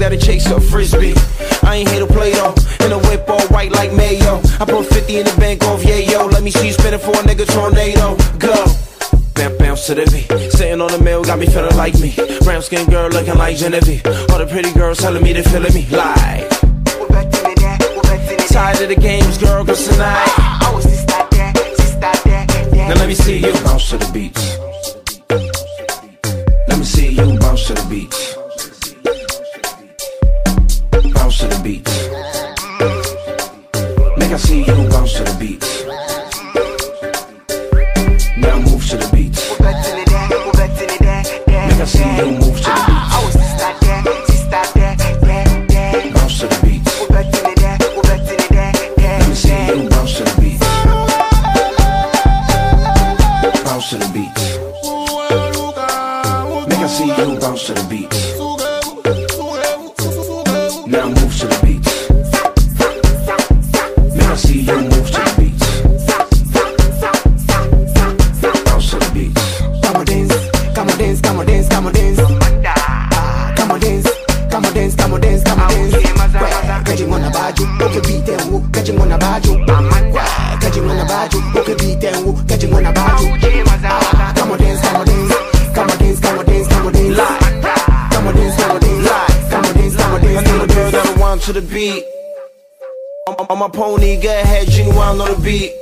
that'll chase a frisbee. I ain't here to play though. In a whip all white like mayo. I put 50 in the bank off, yeah, yo. Let me see you spinning for a nigga tornado. Go. Bam, bam, to the beat. Sitting on the mill, got me feeling like me. Brown skin girl looking like Genevieve. All the pretty girls telling me they feeling me. Like. Tired of the games, girl, cause tonight. Just that, just that, that. Now let me see you bounce to the beats. Let me see you bounce to the beats. good ahead, Gene on the beat.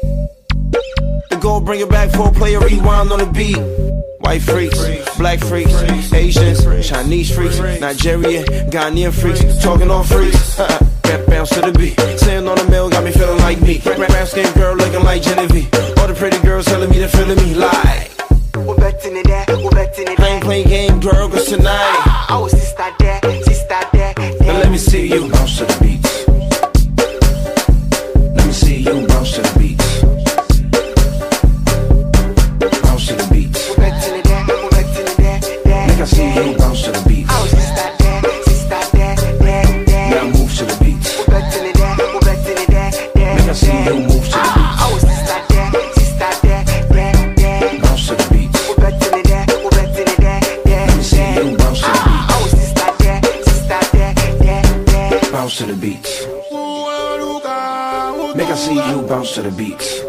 The goal, bring it back for a player, rewind on the beat. White freaks, black freaks, Asians, Chinese freaks, Nigerian, Ghanaian freaks, talking all freaks. Rap bounce to the beat, sitting on the mill, got me feeling like me. Brown skin girl looking like Genevieve. All the pretty girls telling me they're feeling me like. We're back to the we're back to the. I ain't playing game, girl, cause tonight. Oh sister there, sister there. Now let me see you bounce to the beat. to the beats.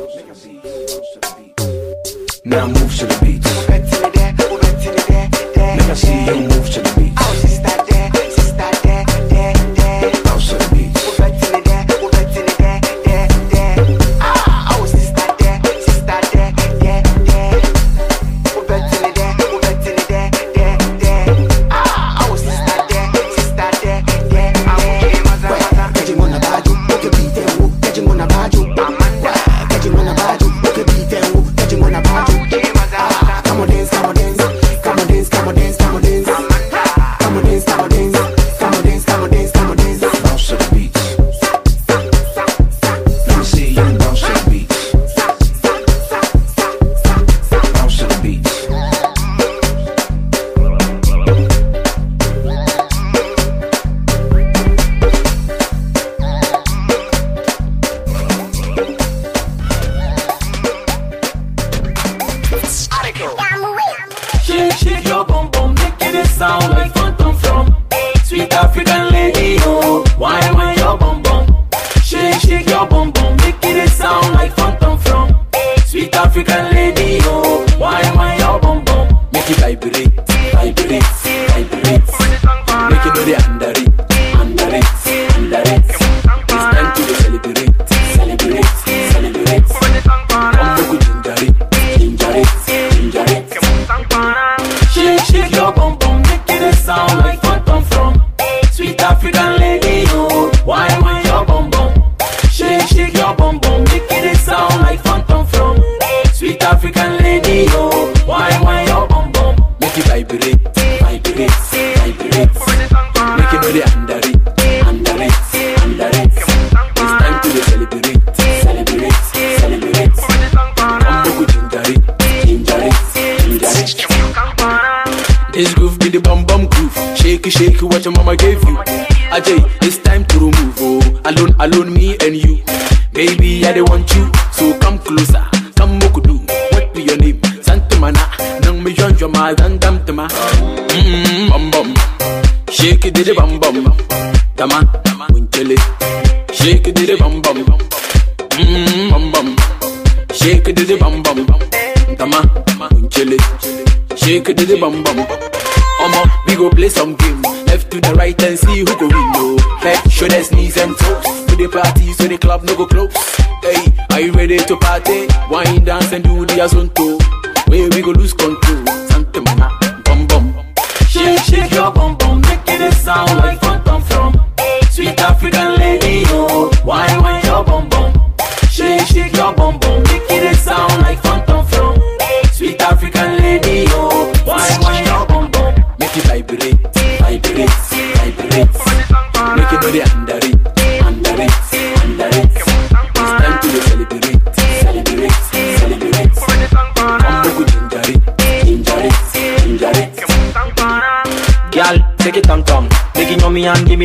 Oh. Why, why your bum bum? Make it vibrate, vibrate, vibrate. Make it know the under it, under it, under it. It's time to celebrate, celebrate, celebrate. Ginger it, ginger it, ginger it. This groove be the bum bum groove. Shake it, shake it, what your mama gave you. Ajay, it's time to remove. Oh, alone, alone, Did bum bum. Omo, we go play some game. Left to the right and see who go win. No, head, shoulders, knees and toes. To the party, so the club no go close. Hey, are you ready to party? Wine, dance and do the azonto.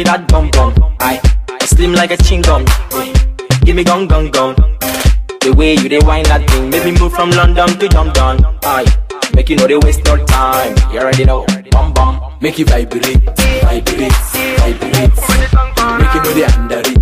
That bum bum. I slim like a chingum. Give me gong gong gong. The way you dey wine that thing, make me move from London to London. I make you know they waste no time. You already know, bum bum. Make it vibrate, vibrate, vibrate. Make it know the under it,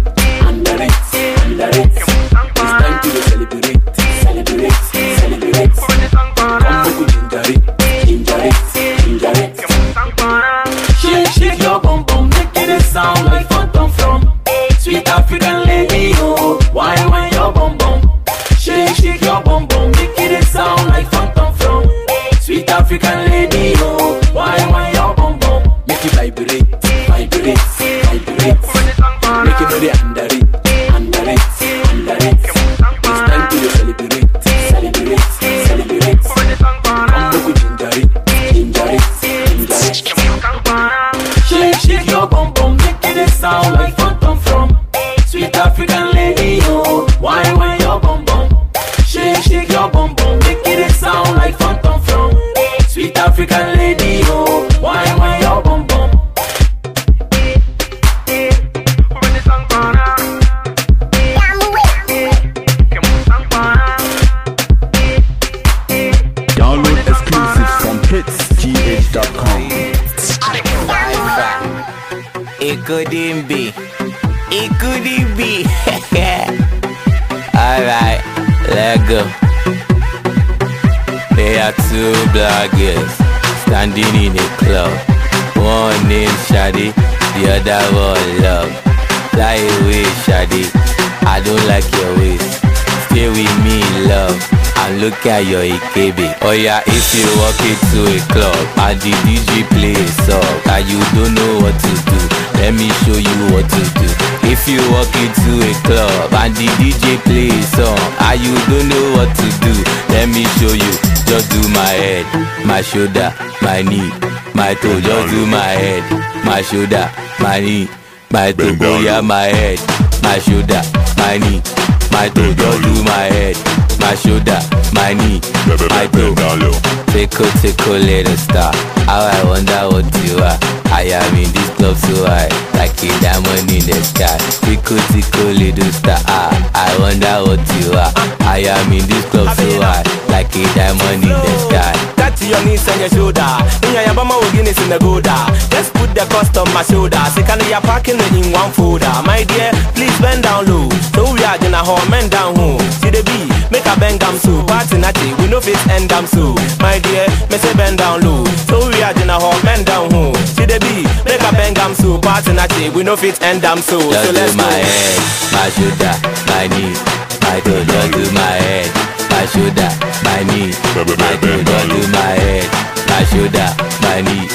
like look at your ikebe. Oh yeah, if you walk into a club and the DJ play a song and you don't know what to do, let me show you what to do. If you walk into a club and the DJ play a song and you don't know what to do, let me show you. Just do my head, my shoulder, my knee, my toe. Just do my head, my shoulder, my knee, my toe. Oh yeah, my head, my shoulder, my knee, my toe. Just do my head, my shoulder, my knee, my toe. Tickle, tickle, little star. How I wonder what you are. I am in this club so high, like a diamond in the sky. Tickle, tickle, little star. Ah, I wonder what you are. I am in this club so high, like a diamond in the sky. Touch your knees and your shoulder. In your yabama will Guinness in the goda. Just put the cost on my shoulder. Secondly, you're packing it in one folder. My dear, please bend down low. So we are gonna hold men down home. See the B, make a bang am so. Party natty, we no face end am so. My dear, me say bend down low. So we are gonna hold men down home. See the B, make a bang am so. Party natty, we no fit end am so. Just So let's do my go. head, my shoulder, my knee, my toe. Just do my head, my shoulder, my knee, my toe. Just do my head, my shoulder, my knee,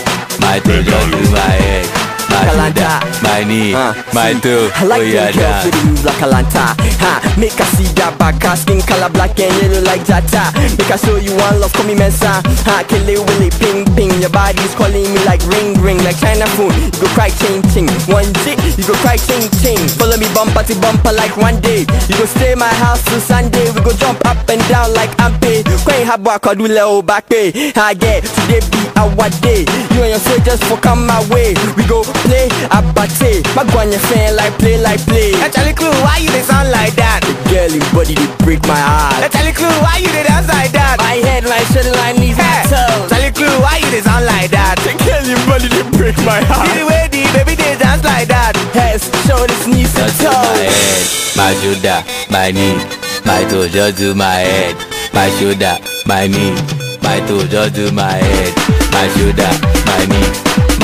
toe. Just do my my like a lanta. my knee, Uh, my toe, I like oh yeah, them girls dance. with the moves like a lanta. Ha, make her see that back, her skin color black and yellow like Jata. Make her show you one love, call me Mensa. Ha, kill it, will it, ping, ping. Your body's calling me like ring, ring, like China phone. You go cry, ching, ching. One day, you go cry, ching, ching. Follow me bumper to bumper like one day. You go stay my house till Sunday. We go jump up and down like Ampe. Queen Habwa Kadule o back pay. I get today be our day. You and your soldiers for come my way. We go play abate. Magwanya fan like play like play. Charlie Clue, why you dey sound like that? The girl in body they break my heart. Charlie Clue, why you dey dance like that? My head like shoulder line knees my toes. Charlie Clue, why you dey sound like that? The girl in body they break my See heart. the way the baby dey dance like that. Heads, shoulders, knees and Just to my head, my shoulder, my knee, my toe, just to my head, my shoulder, my knee, my toe, just to my head, my shoulder, my knee,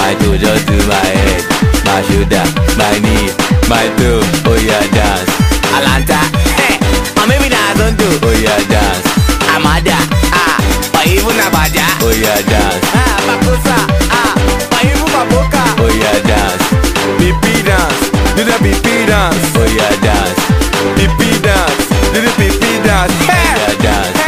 my toe, just to my head, my shoulder, my knee, my toe, oh yeah, dance, Alanta, hey, or maybe na Zonto, oh yeah, dance, Amada, ah, or even Abaja, oh yeah, dance, ah, Bakosa, ah, or even Baboka. oh yeah, dance, BP dance, do the BP dance, oh yeah, dance, BP dance, do the BP dance. oh yeah, dance.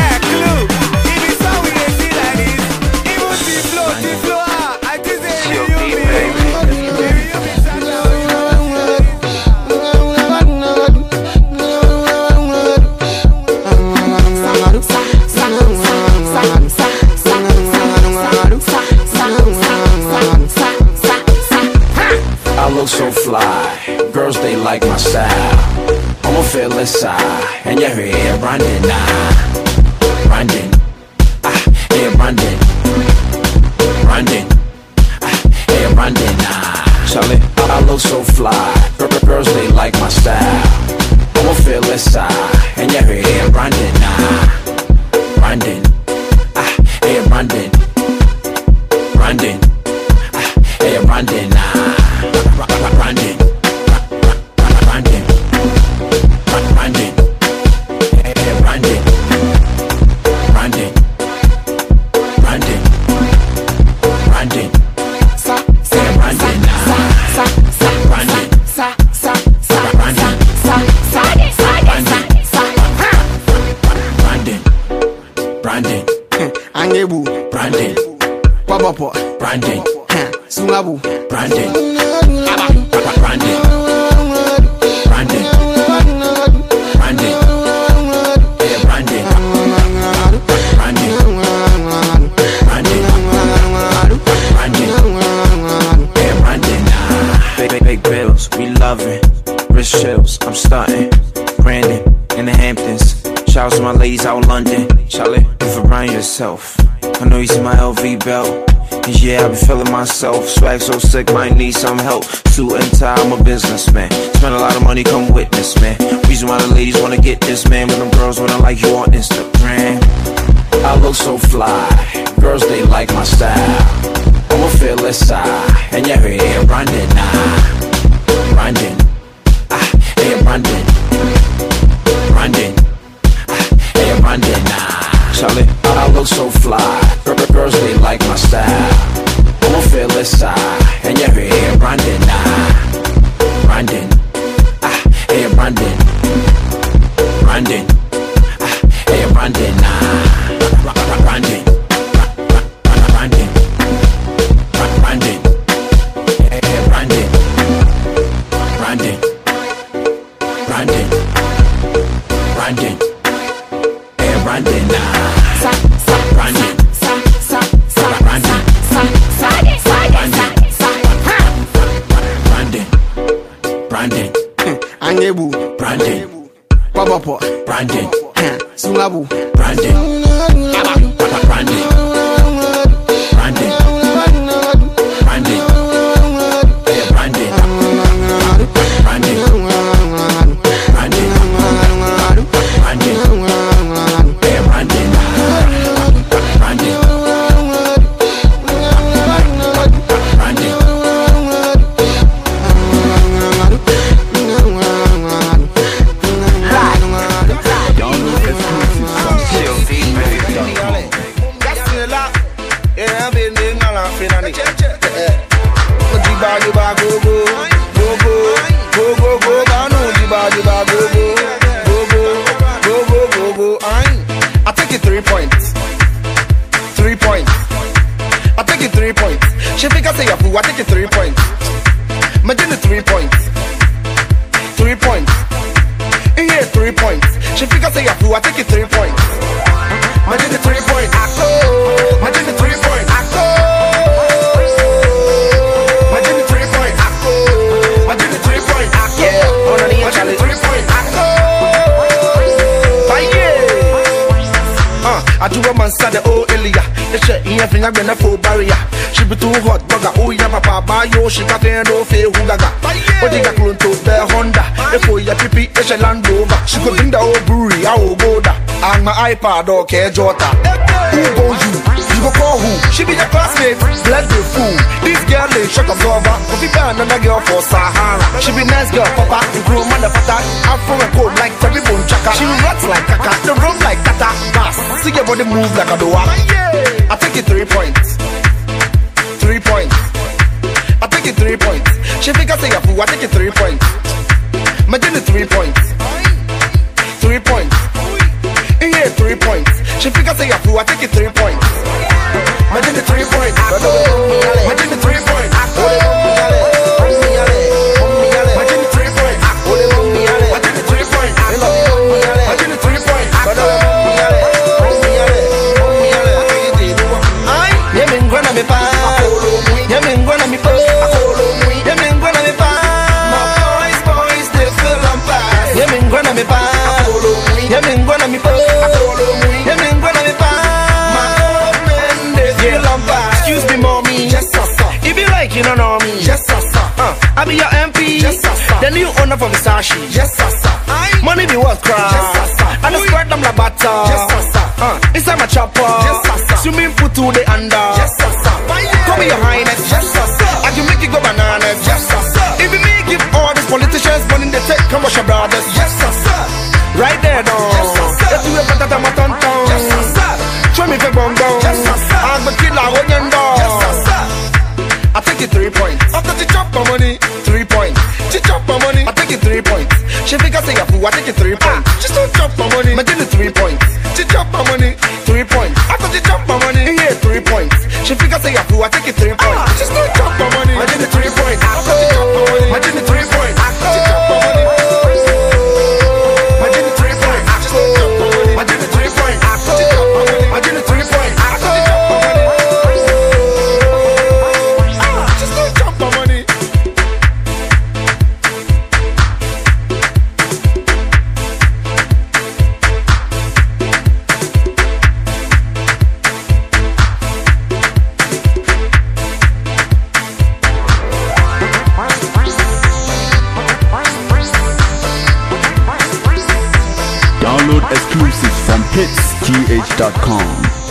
Fly, girls they like my style. I'm a fearless side, and you're here, Brandon, nah. Brandon, ah, yeah, Brandon. Brandon, ah, yeah, Brandon, nah. Charlie, I look so fly, gir- gir- girls they like my style. I'm a fearless side, and you're here, Brandon, nah. Brandon, Papapo, Brandon, Sungabu, Brandon, Brandon, Brandon, Brandon, yeah, Brandon, Brandon, Brandon, Brandon, yeah, Brandon, nah. Big, big, big bills, we loving. Wrist chills, I'm starting. Brandon in the Hamptons. Shout out to my ladies out in London. Charlie, you for Brian yourself. I know you see my LV belt. And yeah, I be feeling myself. Swag so sick, might need some help. Suit and tie, I'm a businessman. Spend a lot of money, come witness, man. Reason why the ladies wanna get this, man. When them girls wanna like you on Instagram. I look so fly, girls they like my style. I'm a fearless side, and you're here, Brandon, nah. Brandon, ah, yeah, Brandon, Brandon, ah, Brandon, nah. Charlie, I look so fly, gir- gir- girls they like my style. I'm a fearless side, and you're here, Brandon, nah. Brandon, ah, yeah, Brandon, Brandon, ah, yeah, Brandon, nah. Brandon, Brandon, Brandon, yeah, Brandon, Brandon, Brandon, Brandon, Brandon, nah. Angebu, Brandon, Papapo, Brandon, Brandon, Brandon, man sad the old Elia. The shit in your finger when a full barrier. She be too hot, bugger. Oh, yeah, papa, buy yo, she got there no fail who gaga. But you got clone to the Honda. If you your pipi, it's a Land Rover. She could bring the old brewery, I will go there. And my iPad, okay, Jota. Who go you? You go call who? She be your classmate, bless the fool. This girl is shock absorber. Coffee ban another girl for Sahara. She be nice girl, papa, you grow motherfucker. Afro and cold like Terry Bone Chaka. She rots like Kaka, the room like Tata. Bass, see your body move like a doa. I take it three points. Three points. I take it three points. She I say fool, I take it three points. Imagine the three points. Three points. In here, three points. She I say fool, I take it three points. Imagine the three points. Yeah, me ngwana me pa. Yeah, me ngwana me pa. My old men, they feel on. Excuse me, mommy. Yes, sir, sir. If you like, you don't know me. Yes, sir, sir. Uh, I be your MP. Yes, sir, sir. The new owner for Versace. Yes, sir, sir. Money be what crowd. Yes, sir, sir. I just spread them like butter. Yes, sir, sir. Uh, inside my chopper. Yes, sir, sir. Swimming pool to the under. Yes, sir, sir. Call me your highness. Yes, sir, sir. I can make you go bananas. Yes, sir, sir. If you may give all these politicians money, they take come wash your brothers. She I say a fool, I take it three points. She still chop my money, imagine the three points. She chop my money, three points. After she chop my money, here three points. She I say a fool, I take it three points. Download exclusives from hitsgh.com.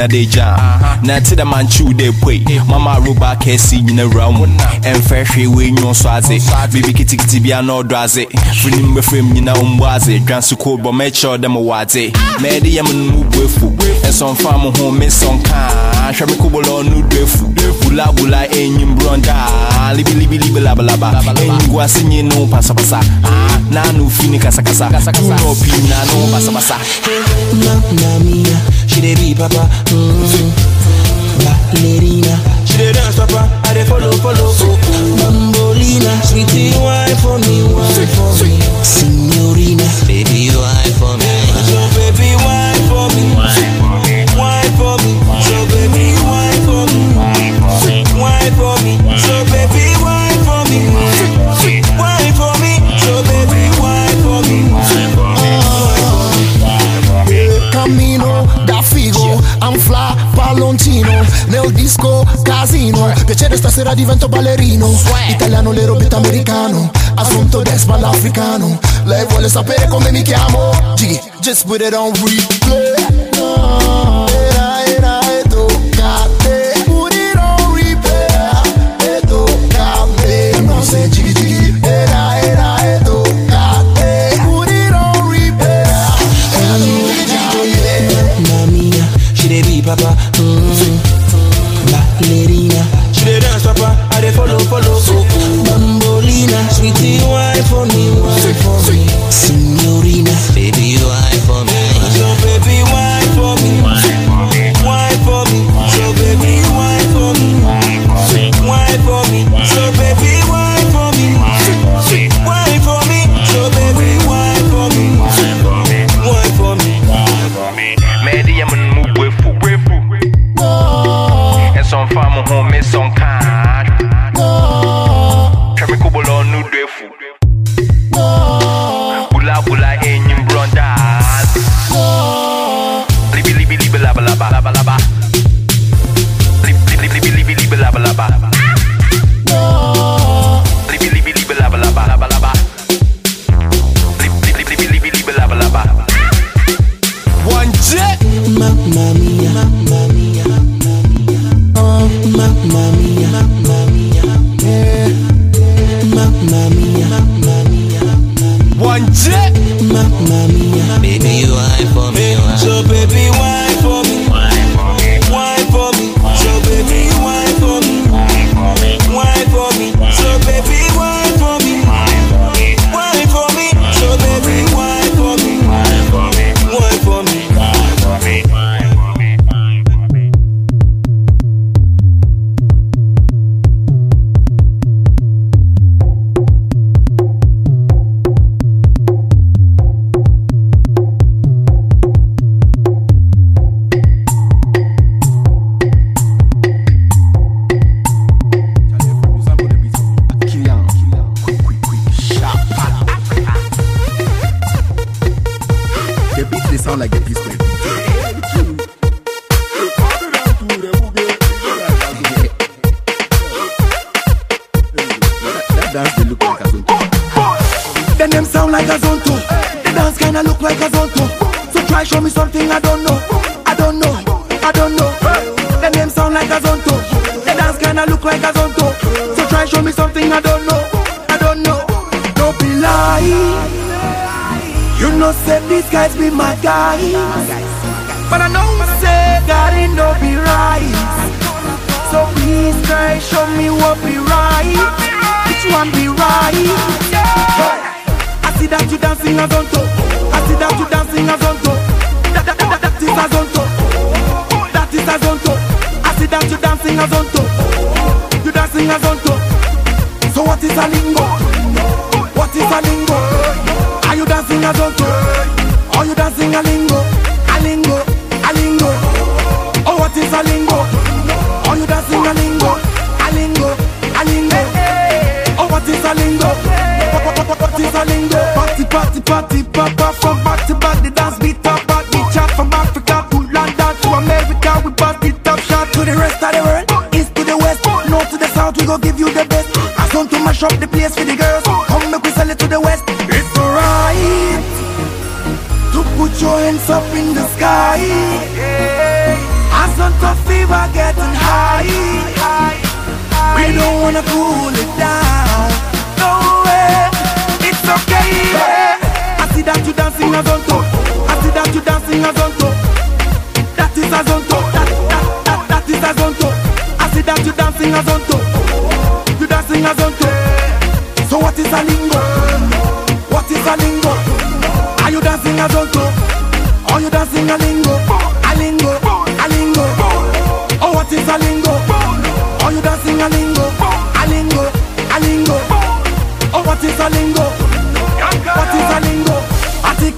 na de gya na te da man chew de pwe. Mama roba kesi nyina ram. mu. Ɛmfɛ hwee wei nwo so adze biribi kitikiti bia na ɔdɔ adze firim bɛfam nyina ɔmbɔ adze dwanso ko bɔ mɛkyerɛw dɛ mowɔ adze mɛde yɛ m no mu bu afu ɛsɔmfa mo ho mesɔnkaa hwɛ me kobolɔ no do afu bulabula ɛnyim brɔndaa libilibilibi labalaba ɛnyigu ase nye no pasapasa na no fi ne kasakasa kuna ɔpii na no basabasa Mamma mia dey be papa. Mm. Ballerina, she dey dance papa. I dey follow, follow. Oh. Bambolina, sweetie why for me, why for me. Signorina, baby why for me. So baby wine for me. Wine. neo disco, casino. Piacere stasera divento ballerino. Italiano le robette americano. Assunto despa l'africano Lei vuole sapere come mi chiamo. G, just put it on replay.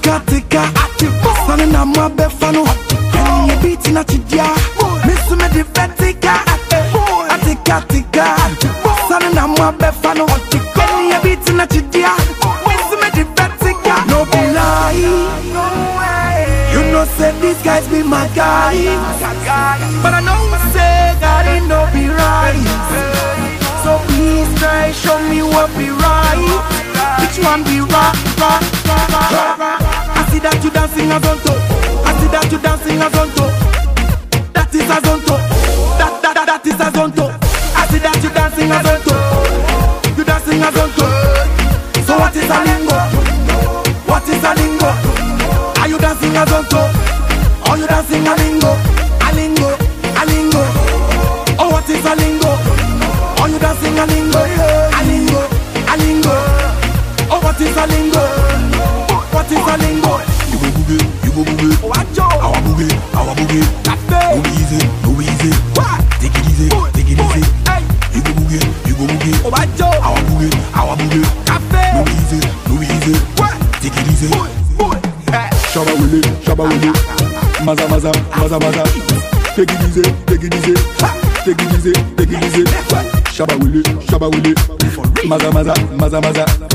got azonto. I see that you dancing azonto. That is azonto. That that that, that is azonto. I see that you dancing azonto. You dancing azonto. So what is a lingo? What is a lingo? Are you dancing azonto? Are you dancing a lingo? boogie. Go easy, go easy. Take it easy, take it easy. You go boogie, you go boogie. Our boogie, our boogie. Go easy, go easy. Take it easy. Shabba willy, shabba willy. Maza maza, maza maza. Take it easy, take it easy. Take it easy, take it easy. Shabba willy, shabba willy. Maza maza, maza maza.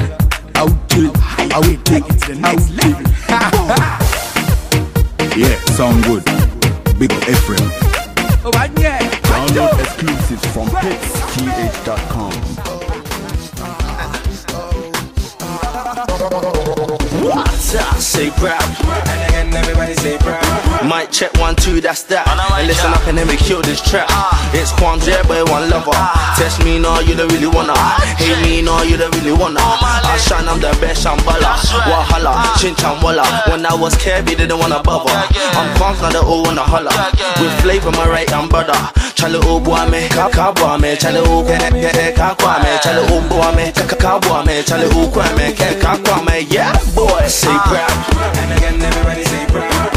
Check one, two, that's that. And listen up and then we kill this track. Ah. It's Quandre, but one lover. Test me, no, you don't really wanna. Hate me, no, you don't really wanna. I shine, I'm the best, I'm Bala. Wahala, ah. Chin Walla. When I was Kirby, didn't wanna bother. I'm Quans, now they all wanna holla. With flavor, my right hand brother. Chale obwa me, boy me, chale ukwe me, kakwa me, chale ka me, boy me, chale ukwe me, kakwa me, yeah boy. Say ah. crap, and again everybody say crap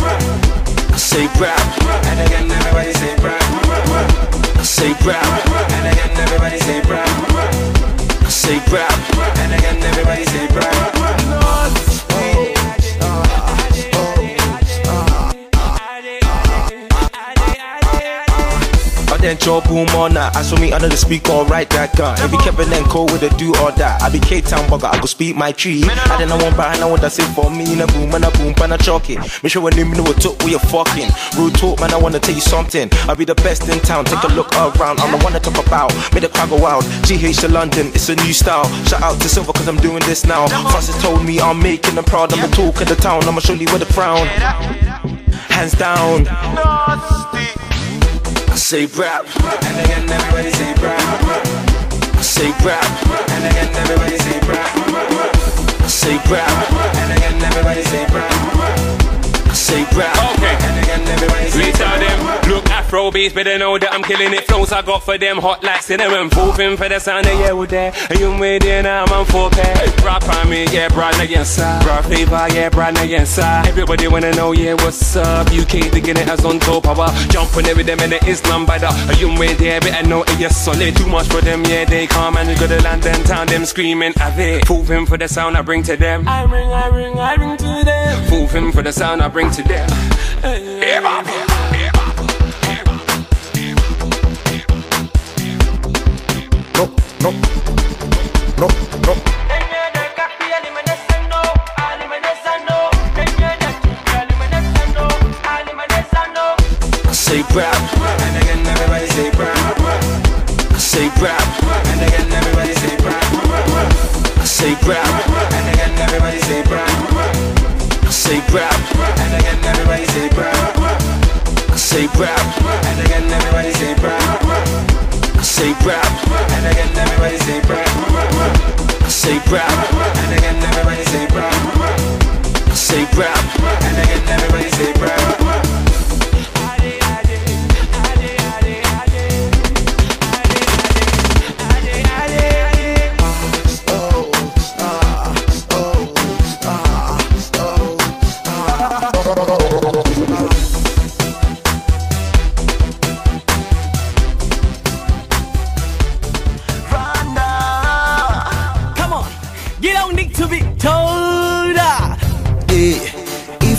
say rap, And again, everybody say rap. I say rap, And again, everybody say rap. I say rap, And again, everybody say rap. Then chop boom on that. I saw me under the speaker, right that gun. If you Kevin then call with a do or that. I be K Town bugger, I go speak my tree. I then I want buy, I want that say for me. In a boom, and a boom, and a chalk it. Make sure when you know what talk, we are fucking. Rude talk, man, I wanna tell you something. I'll be the best in town, take a look around. I'm the one to talk about. Make the crowd go wild. GH to London, it's a new style. Shout out to Silver, cause I'm doing this now. Francis told me I'm making them proud. I'm the talk of the town, I'ma show you with a frown. Hands down. I say rap, and again everybody say rap. I say rap, and again everybody say rap. I say rap, and again everybody say rap. I say rap, Okay. and again everybody say We tell them, look Afro beats, but they know that I'm killing it. Flows I got for them, hot like cinnamon. Moving for the sound, of yeah, we there. And you made it, now I'm on four pair. Rap on me, yeah, brand against side. Bra flavor, yeah, brand against side. Everybody wanna know, yeah, what's up? UK digging it as on top power. Jumping every them in the Islam by the. You made there, but I know it, yes, solid. Too much for them, yeah, they come and go to London town, them screaming, have it. Moving for the sound I bring to them. I bring, I bring, I bring to them. Moving for the sound I bring to them. Yeah, man. No, no, no, no. I say rap, and again everybody say rap. I say rap, and again everybody say rap. I say rap, and again everybody say rap. I say rap, and again everybody say rap. I say rap, and again everybody say rap. I say rap, and again everybody say rap. I say rap, and again everybody say rap. I say rap, and again everybody say rap.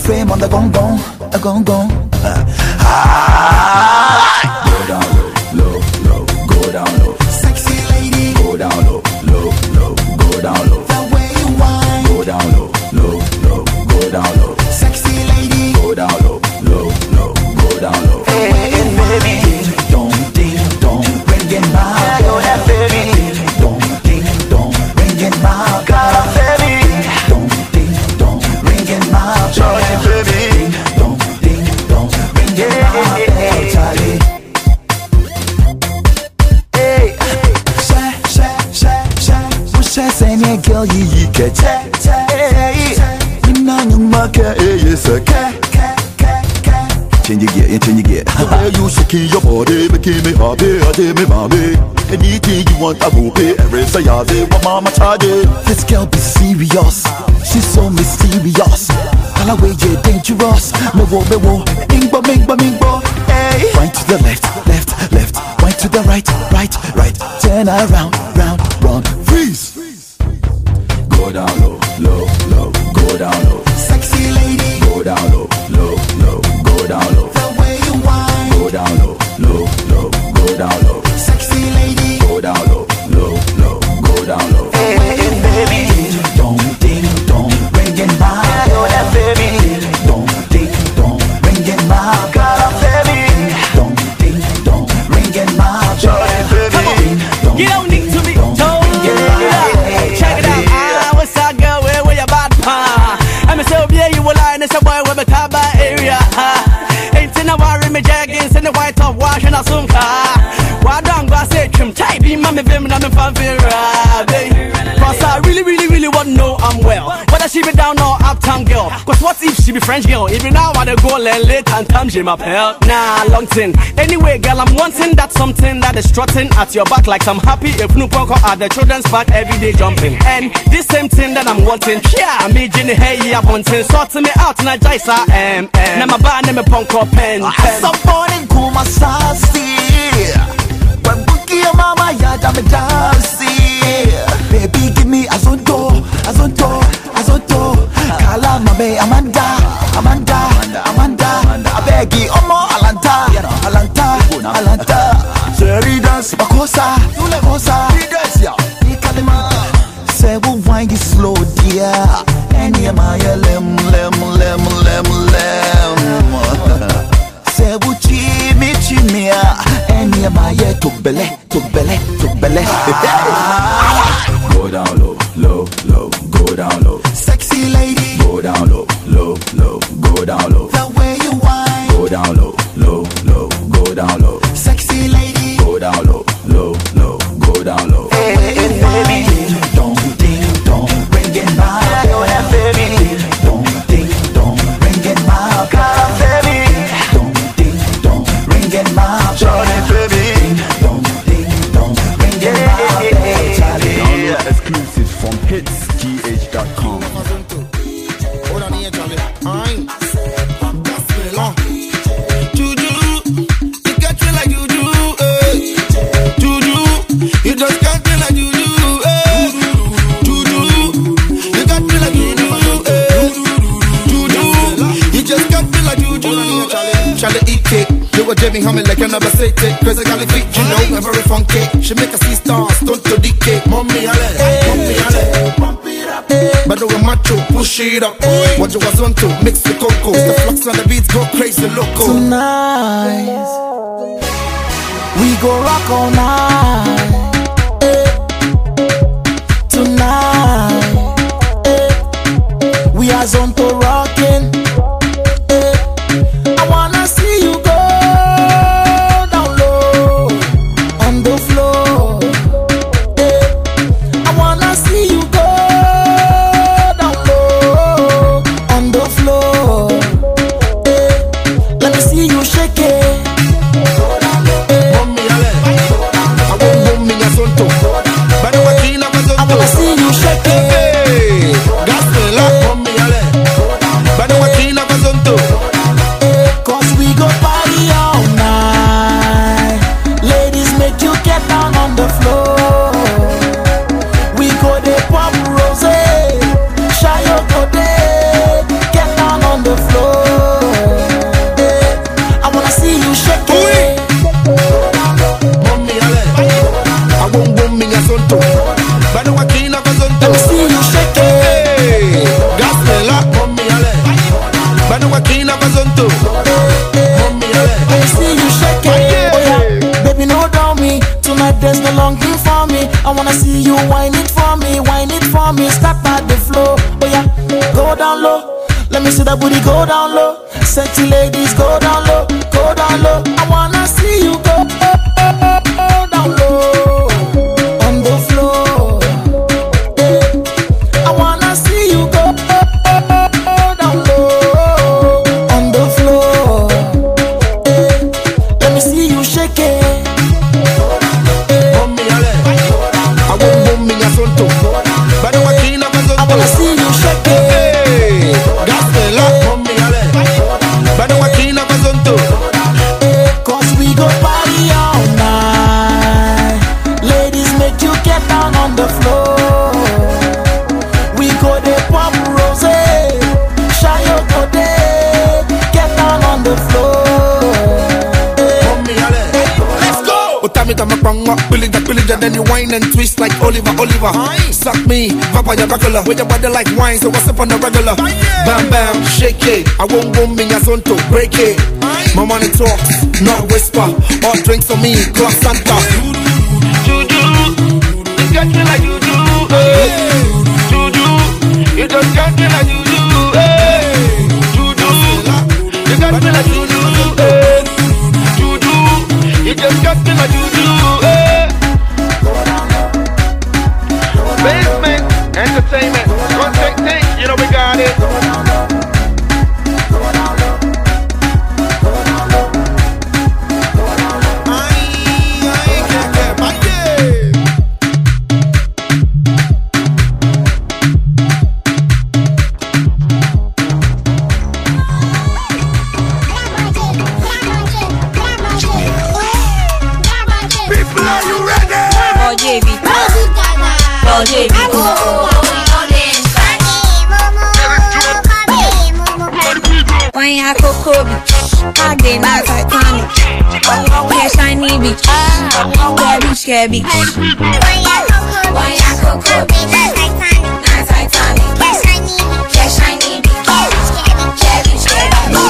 Yeah, E-frame on the gong gong, a gong gong. Go want, I will. Every say I say, what mama charge. This girl be serious, she's so mysterious. All the way you dangerous. Me wo, me wo, mingbo, mingbo, mingbo. Hey, right to the left, left, left. Right to the right, right, right. Turn around, round, round. Freeze. Go down low, low, low. Go down low. sexy lady, Go down low. What if she be French girl? Even now I go learn late and time she my pal. Nah, long thing. Anyway, girl, I'm wanting that something that is strutting at your back like some happy if no punk at the children's park every day jumping. And this same thing that I'm wanting, yeah, i me Jenny hey, yeah, wanting. Sorting me out and I just I am. Now my and my punk up pen. Somebody call my sassy. When Bookie Mama yada me dancing. Baby, give me a zonto, a zonto. Abe Amanda, Amanda, Amanda, Abegi Omo Alanta, Alanta, Alanta. Cherry dance bakosa, nulekosa, dance ya, nikah Say we wind it slow, dear. And yeah, my lem, lem, lem, lem, lem. Say we chimi chimia. And yeah, my tubele, tubele, tubele. Ah. Up. What you was on to, mix the cocoa. The flux on the beats go crazy, loco. Tonight, we go rock all night. Tonight, we are zone to rockin'. King of a son to. Mommy, ale. Let me see you shake it. Oh yeah, baby, no doubt me. Tonight there's no longing for me. I wanna see you whine it for me, whine it for me. Step at the floor. Oh yeah, go down low. Let me see that booty go down low. Sexy ladies, go down low, go down low. I wanna see you go down kwangwa, Billy the Billy and then you whine and twist like Oliver, Oliver. Suck me, papaya regular, with your body like wine, so what's up on the regular? Bam bam, shake it. I won't boom me as on to break it. My money talks, not whisper. All drinks for me, Club Santa. Juju, you got me like juju. Hey. Juju, you just got me like juju. Hey. Juju, you got me like juju. Hey. You just got me like juju. Hey. Basement entertainment, contact thing, you know we got it. Beach. No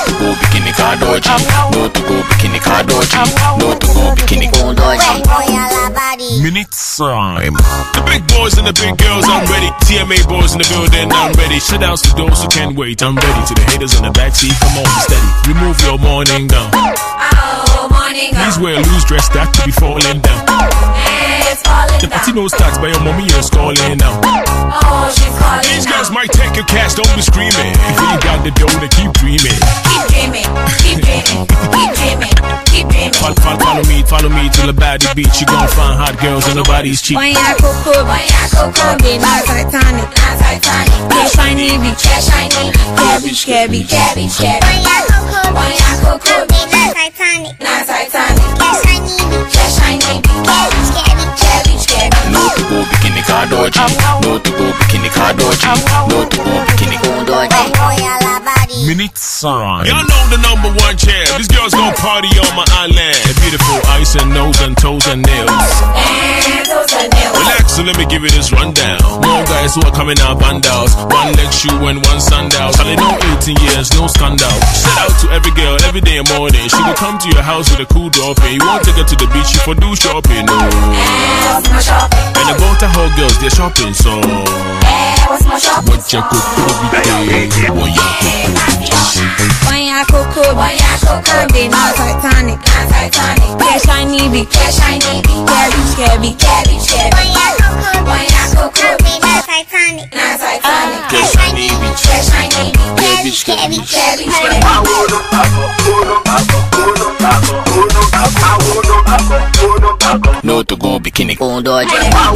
to go bikini car dodgy. No to go bikini car dodgy. No to go bikini car dodgy. Minutes time. The big boys and the big girls, I'm ready. TMA boys in the building, I'm ready. Shut outs to those who can't wait, I'm ready. To the haters in the backseat, come on, steady. Remove your morning gown. Oh, morning. Please wear a loose dress that could be falling down. It's falling The party no starts, but your mommy is calling now. Oh, she's calling These now. girls might take your cash, don't be screaming. If you ain't got the dough, then keep dreaming. Keep dreaming, keep dreaming, keep dreaming, keep dreaming. Follow, follow, follow me, follow me to the body beach. You gonna find hot girls and nobody's cheap. Wanya coco, wanya coco, be na Titanic, na Titanic. Yeah, shiny beach, yeah, shiny beach. Yeah, beach, yeah, beach, yeah, beach, yeah. Wanya coco, wanya coco, be na Titanic, na Titanic. Yeah, shiny beach, yeah, shiny beach. Yeah, beach, car dodgy. No to go bikini car dodgy. No to go bikini car dodgy. Minutes time. Y'all know the number one champ. This girls gon' party on my island. Beautiful ice and nose and toes and nails. And those are nails. Relax and let me give you this rundown. More guys who are coming out vandals. One leg shoe and one sandals. How they know 18 years, no scandal. Shout out to every girl every day and morning. She will come to your house with a cool dolphin. You won't take her to the beach, you for do shopping. No. What's my shopping? And the both hot girls, they're shopping, so. What's my shopping? What you could do with it? What you could Wanya coco, wanya coco, be na Titanic, na Titanic. Shiny beach, yeah, shiny beach. Yeah, beach, yeah, beach, yeah, beach, yeah. Wanya coco, wanya coco, be na Titanic, na Titanic. Yeah, shiny beach, yeah, shiny beach. Yeah, beach, yeah, beach, yeah, beach, yeah. No to go bikini car dodgy. And I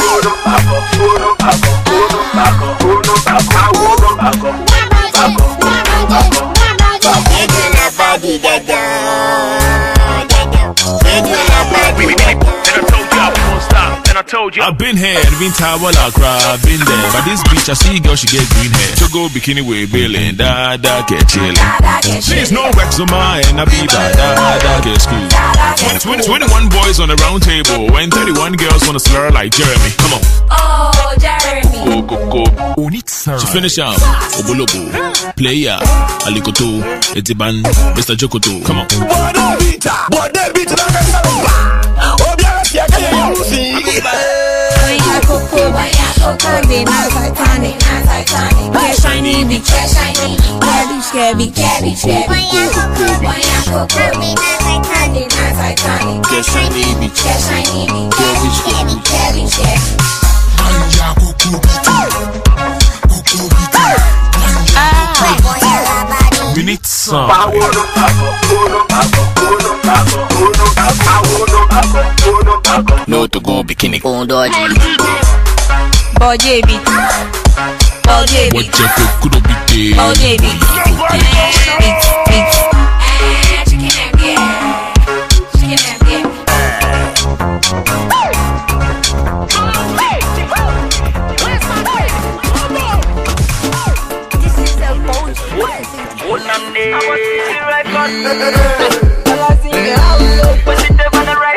told you I've been here, been Tawal Accra, I've been there. But this beach, I see girl, she get green hair. To go bikini way bailing, da da get chillin'. Please no wax on my and I be bad, da da get school. 20, 20, 21 boys on the round table, and 31 girls wanna slur like Jeremy. Come on. Oh, Oh, Jeremy. Go, go, go. She finish up. Obolobo. Player. Alikoto. Etiban. Mr. Jokoto. Come on. Wanya coco, wanya coco, be na Titanic, na Titanic. Yeah, shiny beach, yeah, shiny na na shiny beach, yeah, shiny beach. Yeah, beach, yeah, beach, yeah, beach, yeah. Minutes. song. No to go bikini oh, car dodgy. Boy JB. Boy JB. What you could could be there. Boy JB.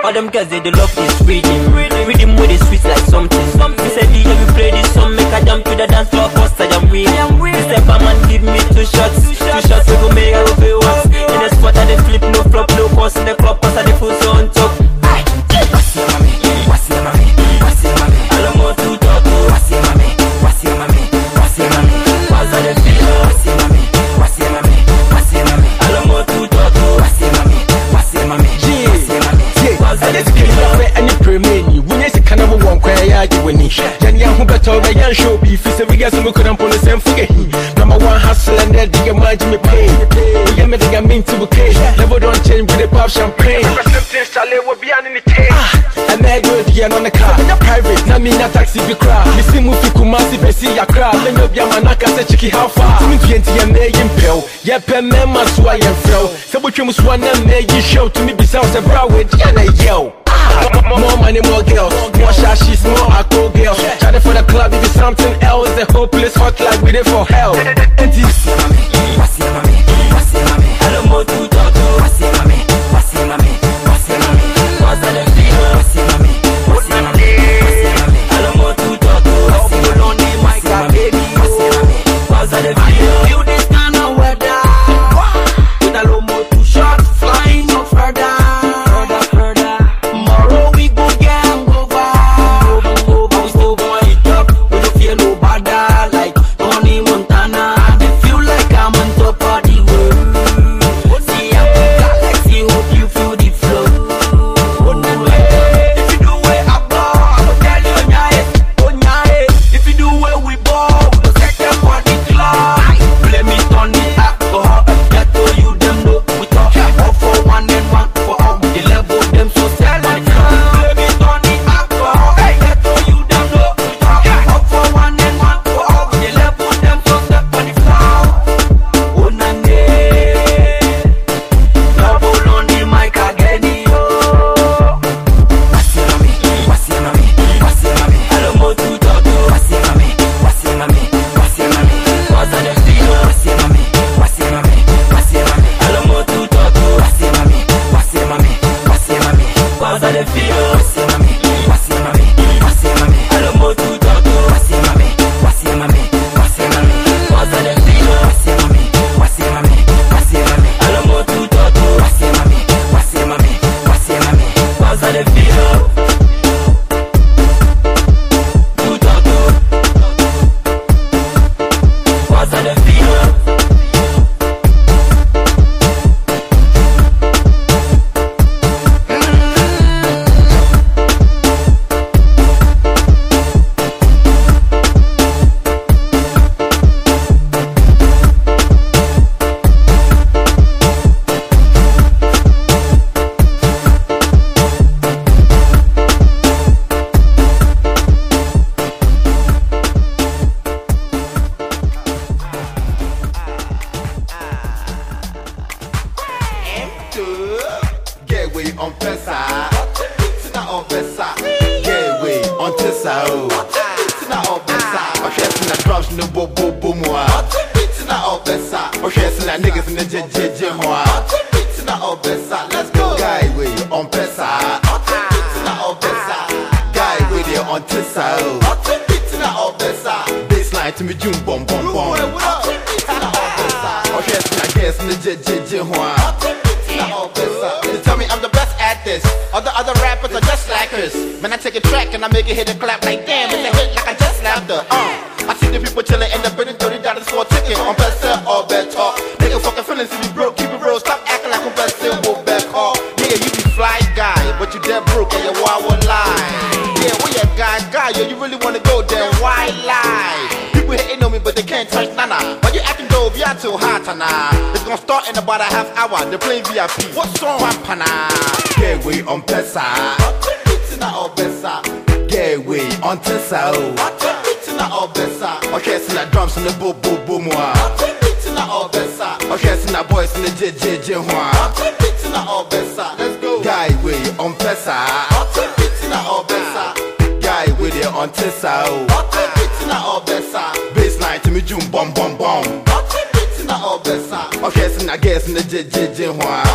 All them girls they, they love this rhythm. Rhythm with it sweet like something. He said DJ we play this song Make a jump to the dance floor Cause I am real He said man give me two shots Two shots. we go make a pay once In the spot I they flip no flop No cause in the club Cause I they full so on yɛne yɛho bɛtɔ bɛyɛ nhwɛ obi fi sɛ wiga so mekɔda mpo no sɛ mfoga hi nama one hustle and then digga magye me pain woyɛ me digga minti wo kei level don't change with the pop champagne. Ɛnɛ ɛde odiɛ no ne car. Private na menya taxi bi kora mesi mu fi kumase bɛsi yakra mɛnya obi ama na ka sɛ kyiki how far? Tumi ntue nti yɛmmɛ yi mpɛw yɛpɛ mɛma so a yɛmfrɛw sɛ botwam so a na mmɛ yi hwɛw tumi bisa wo sɛ ah, bra wɔadiɛ na yɛw more money, more girls. More shashies, more alcohol something else. The hopeless hot like we did for hell. ass in the j j j wine.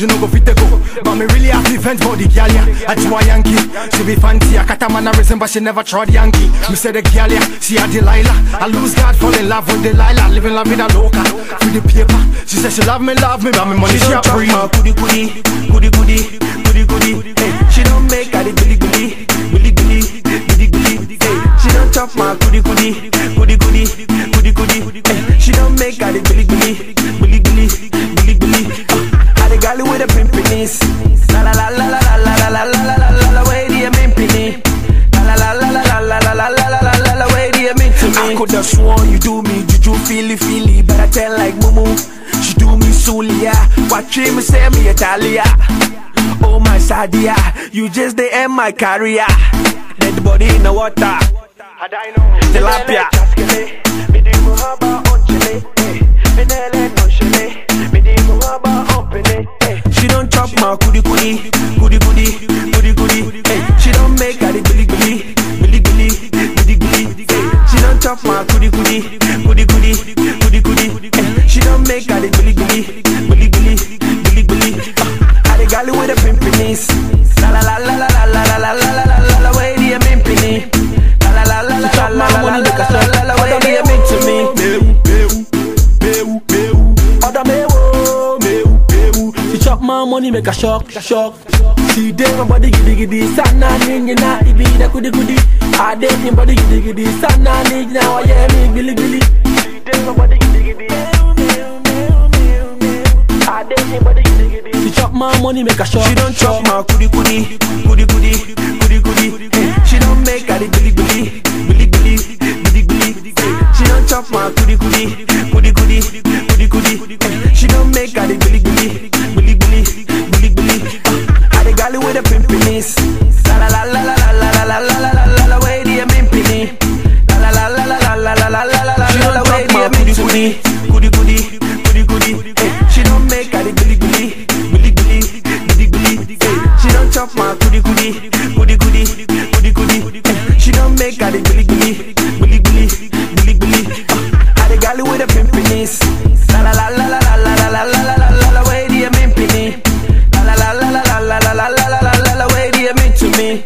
you no go fit take go But me really have defense for the gal, yeah. I do a Yankee, she be fancy I cut a reason, but she never tried Yankee. Me say the gal, yeah, she a Delilah. I lose God, fall in love with Delilah. Living la vida loca, through the paper. She says she love me, love me, but me money she, she a bring Goody goody, goody goody, goody goody. Hey, She don't make a the goody goody, goody goody, goody goody. Hey, She don't chop my goody goody, goody goody, goody goody. Hey, She don't make a the goody goody, goody goody. Girl with a pimpiness. La la la la la la la la la la la la la way La la la la la la la la la la la la la way. I could have sworn you do me juju feely feely, but I tell like mumu. She do me sulia, watch say me Italia. Oh my sadia, you just the end my career. Dead body in the water. Tilapia. Muhaba muhaba. She don't chop my kudi kudi, kudi kudi, kudi kudi. Hey, she don't make a gilly gilly, gilly gilly, gilly gilly. Hey, she don't chop my kudi kudi, kudi kudi, kudi kudi. Hey, she don't make a gilly gilly, gilly gilly, gilly gilly. I the gal with a pimpinis. La la la la la la la la la la la la la. Way the pimpini. La la la la la la la la la la la la. Money make a shock, shock. See day my body giddy giddy, sana ninja na ibi da kudi kudi. I day my body giddy giddy, sana ninja na wa yeah me billy billy. See day my body giddy giddy. I day my body giddy giddy. She chop my money make a shock. She don't chop my kudi kudi, kudi kudi, kudi kudi. Hey, she don't make the billy billy, billy billy, billy billy. She don't chop my kudi kudi, kudi kudi, kudi. Hey, she don't make her the billy billy, billy billy, billy billy. I the galley with the pimpiness. La la la la la la la la la la la la way the pimpini. La la la la la la la la la la la kudi, kudi kudi. Hey, she don't make her the billy billy, billy billy, billy billy. She don't chop my kudi, kudi kudi, kudi kudi. Hey, she don't make the billy billy, billy billy, billy billy. Uh, I the galley with the pimpiness. La la la la la la la la la la la la la way the pimpini. La la la la la la la la la la la la la way the mean to me.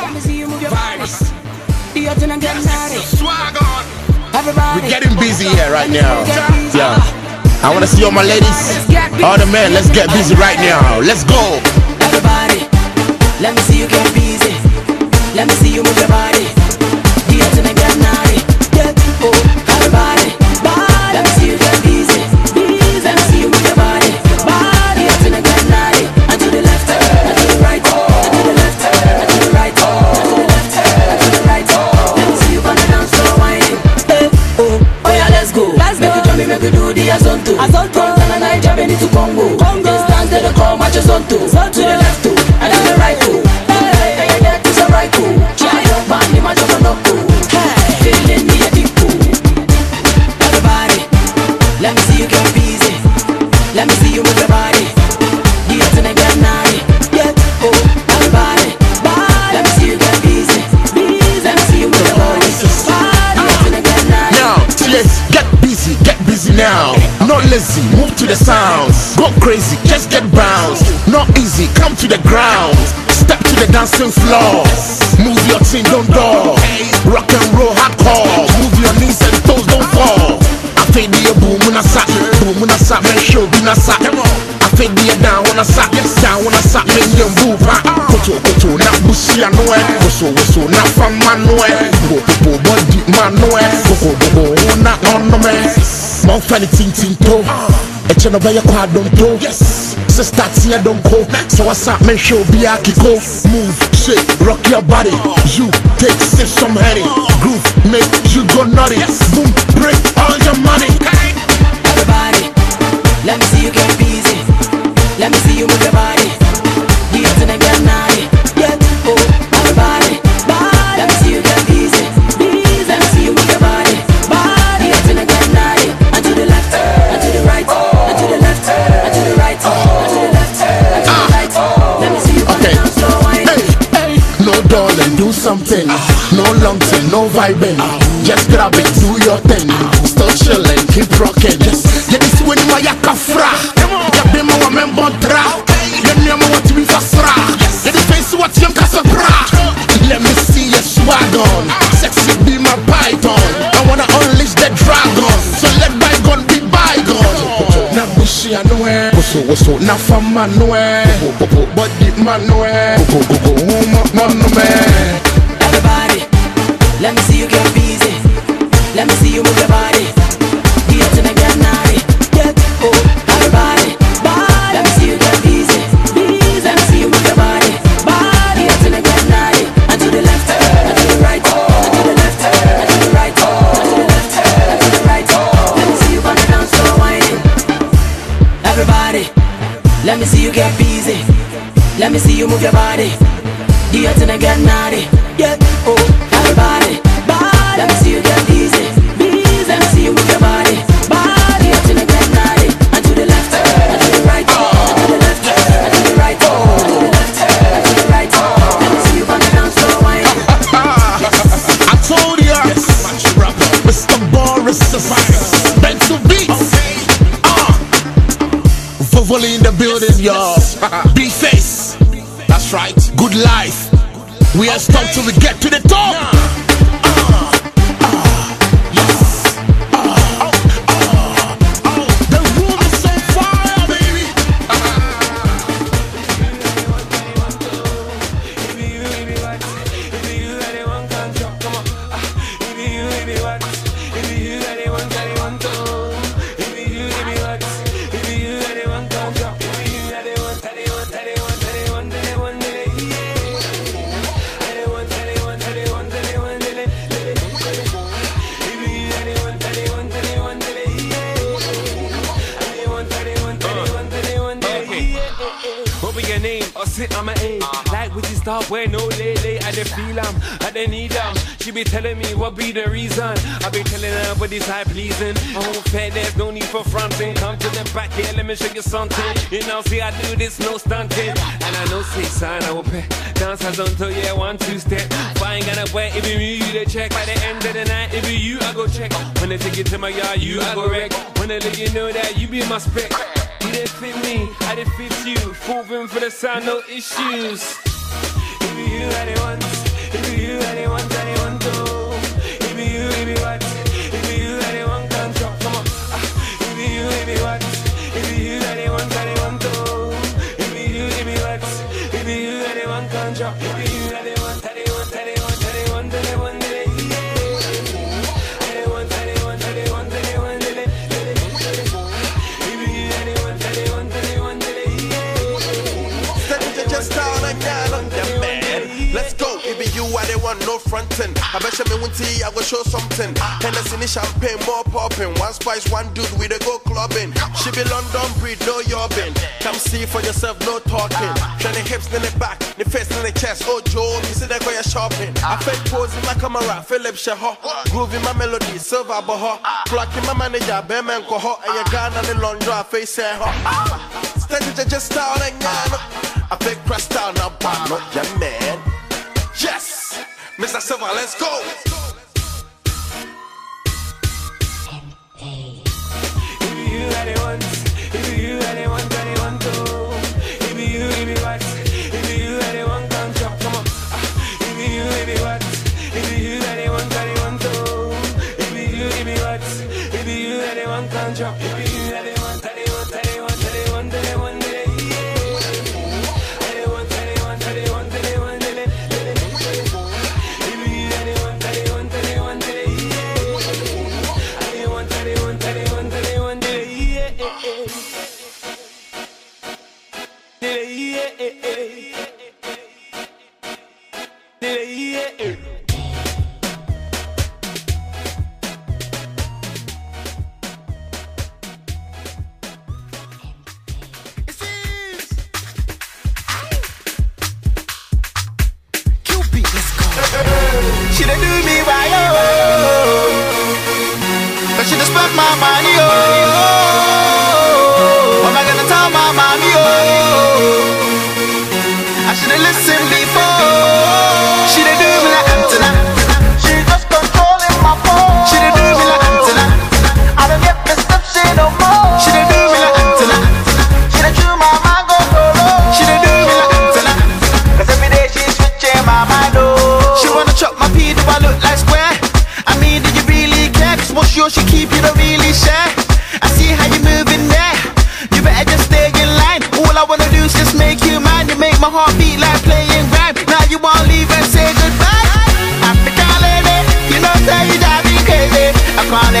Let me see you move your body. Do your thing and get naughty. Everybody. We're getting busy here right now. Yeah. I wanna see all my ladies, all the men. Let's get busy right now. Let's go. Everybody, let me see you get busy. Let me see you move your body. Thing and get naughty. Get oh, everybody, body. Let me see you get. Busy. be Azonto. Azonto. From Ghana, Nigeria, Benin to Congo. Congo. Instance, they don't call Macho Zonto. To the left, too lazy, move to the sounds. Go crazy, just get bounced. Not easy, come to the ground. Step to the dancing floor. Move your thing, don't door. Rock and roll hardcore. Move your knees and toes, don't fall. I fade the boom when I sat, boom when I sat, man, show be na sat. I fade the down when I sat, down when I sat, man, you move. Koto, koto, na bushi anoe. Woso, woso, na fama noe. Bo, bo, body man noe. Boko, boko, na ono me. Mo momfa ne tintinto ɛkyɛ no bɛyɛ kɔ adompo sɛ stateɛ dompo sɛ wasa menhwɛ obiaa kiko. Move shake rock your body. You take sip some honey. groove make you go nutty boom break all your money. Everybody, let me see you get busy. Let me see you move your body. Get to the get naughty. Yeah, oh, everybody. Darling, do something. No long thing, no vibing. Just grab it, do your thing. Still chilling, keep rocking. Yeah, this when are yakafra. Yeah, be my woman bontra. Yeah, me am what we fasra. Yeah, this face what you kasabra. Let me see your swag on. Sexy be my python. I wanna unleash the dragon. So let bygone be bygone. Na bushi anoe. Woso woso na fama noe. Body man noe. Man. Everybody, let me see you get busy. Let me see you move your body. And get. Get everybody, body. Let me see you get busy. Let me see you move your body. Body. And get. And to the left, and to the right, and to the left, and to the right, the the. Let me see you the whining. Everybody, let me see you get busy. Let me see you move your body. The earth and I get naughty. Yeah, oh. Good life. We are stuck till we get to the top. Am, I dey need am. She be telling me what be the reason. I be telling her what is high pleasing. I won't fair, there's no need for fronting. Come to the back here, let me show you something. You know, see I do this, no stunting. And I know say sign pay. Dancers until yeah, one, two step. If I ain't gonna wait, if me, you the check. By the end of the night, be you, I go check. When they take it to my yard, you, I go wreck. When they let you know that you be my spec. You didn't fit me, I didn't fit you. Moving for the sound, no issues. If you you, I didn't want anyone. It be you, it be what? It you, anyone can drop. Come on. Ah, it be you, it what? It. It you, anyone can drop. Frontin'. I bet you me win tea, I go show something. Hennessy champagne, more popping. One spice, one dude, we dey go clubbing. She be London breed, no yobbing. Come see for yourself, no talking. Try the hips in the back, the face in the chest. Oh, Joe, you see that go you shopping. I fake pose in my camera, Philip Sheho. Groove in my melody, silver boho. Clock in my manager, Bemen Koho. And you gone on the laundry, face. Stand to just down and. I fake press down, bomb up your man. Mr. Silver, let's go. If you if you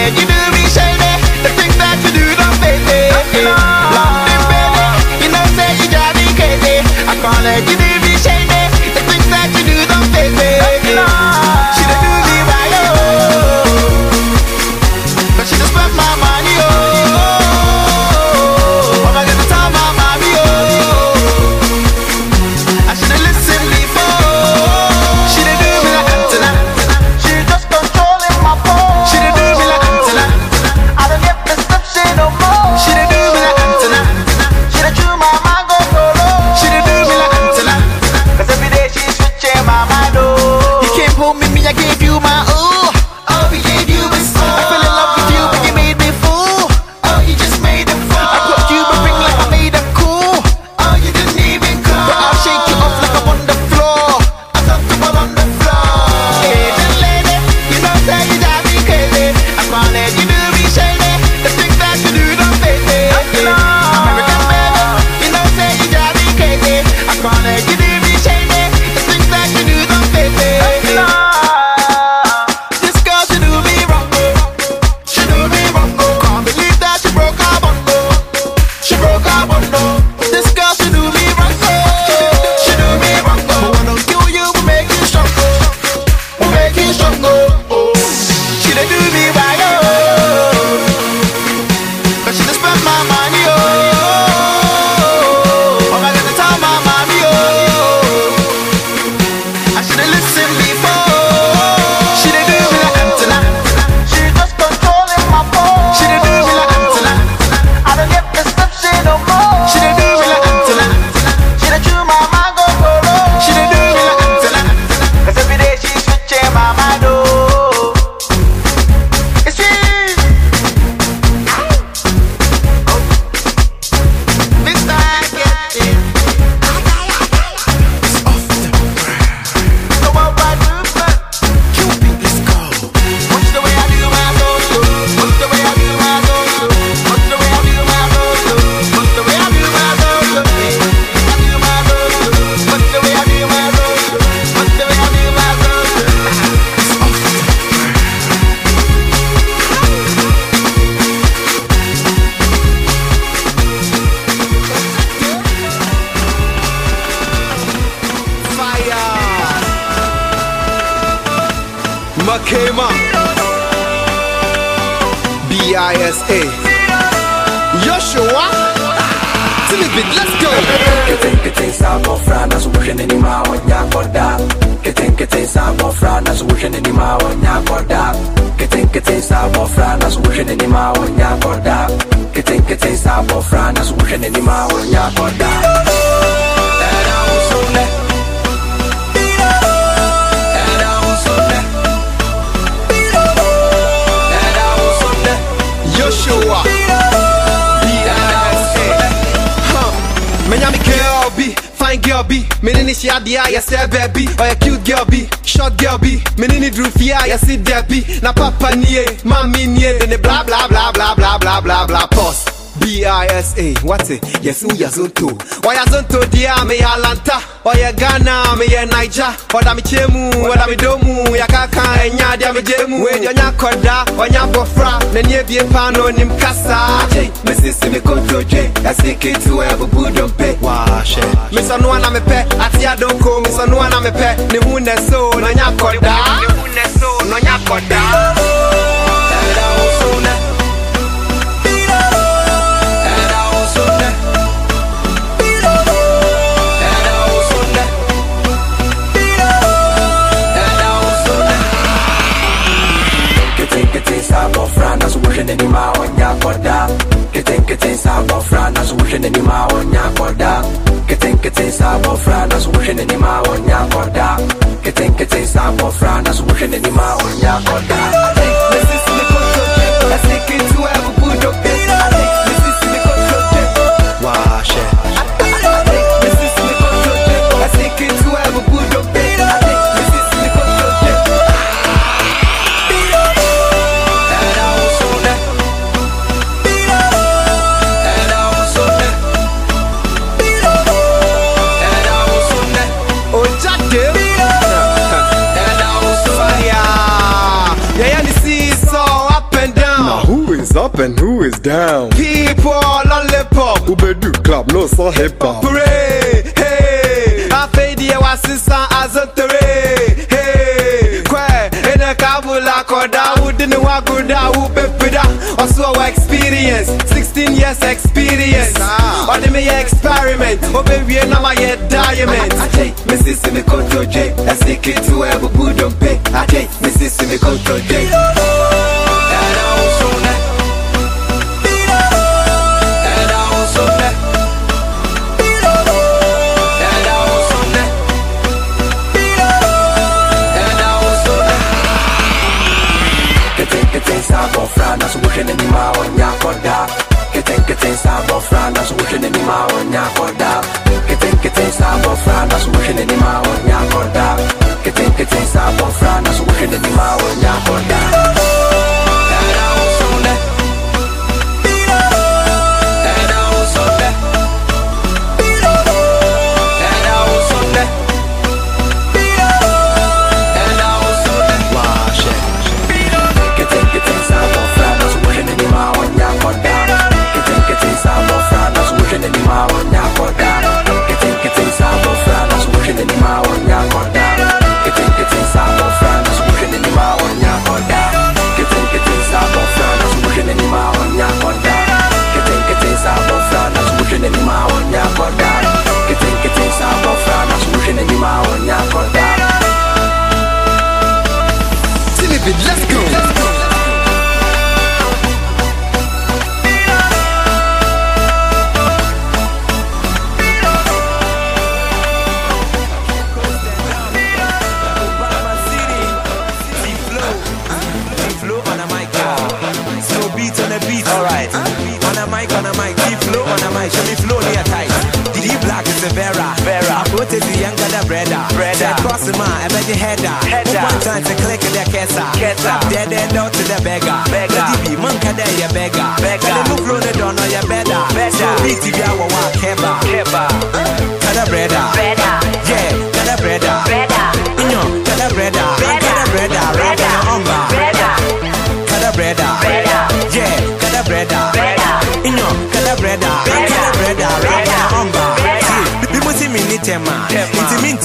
you know. Kema B-I-S-A Joshua Tilibid, let's go Kiteng kiteng sa bofra na subuhin ni mawa niya koda Kiteng kiteng sa bofra na subuhin ni mawa niya koda Kiteng kiteng sa bofra na subuhin ni mawa niya koda Kiteng kiteng sa bofra na subuhin ni mawa niya Joshua. B-I-S-A. Huh. Menya me girl B, fine girl B. Me nini she adi a yes baby. Or a cute girl B, short girl B. Me nini drew fi a yes it there B. Na papa niye, mami niye. Then the blah blah blah blah blah blah blah blah pause. B-I-S-A, what's it? Yes, who ya zonto? Why ya zonto dia me ya lanta? Why ya Ghana, me ya Niger? Wada mi chemu, wada mi domu, ya kaka, enya dia mi jemu. Wedi onya koda, onya bofra, nenye bie pano ni mkasa. J, me sisi mi konto J, ya siki tuwe bubu dompe. Washe. Mi sonua na me pe, ati ya donko, mi sonua na me pe, ni hune so, nonya koda. Ni hune so, nonya koda. Dada usuna. wushene ni ma onya koda keten keten sa bofra na so wushene ni ma onya koda keten keten sa bofra na so wushene ni ma onya koda keten keten sa bofra na so wushene ni ma onya koda Let's take it to and who is down? People on the up. Who bedu club no so hip hop. Hooray, hey. I fade the sister as a three. Hey, quay. In a cabula corda, who didn't walk good, who pepida. Also experience, 16 years experience. Or the me experiment. Oh baby, now my head diamond. I take Mrs. Simiko to J. A secret to ever put on pay. I take Mrs. Simiko to J. Oh, saa abɔfra na so wohwɛ n'anim a ɔnyɛ akɔda Ketenkete saa abɔfra na so wohwɛ n'anim a ɔnyɛ akɔda Ketenkete saa abɔfra na so wohwɛ n'anim a ɔnyɛ akɔda Ketenkete saa abɔfra na so wohwɛ n'anim a ɔnyɛ akɔda beggar. Beggar. The TV, man, kada ya beggar. Beggar. The move run it on, ya better. Better. So beat TV, I want keba. Keba. Kada breda. Breda. Yeah, kada breda. Breda. Inyo, kada breda. Breda. Kada breda. Breda. Kada omba. Breda. Kada breda. Breda. Yeah, kada breda. Breda. Inyo, kada breda. Kada breda. Breda. Omba. Breda. Bimusi mini tema. Tema.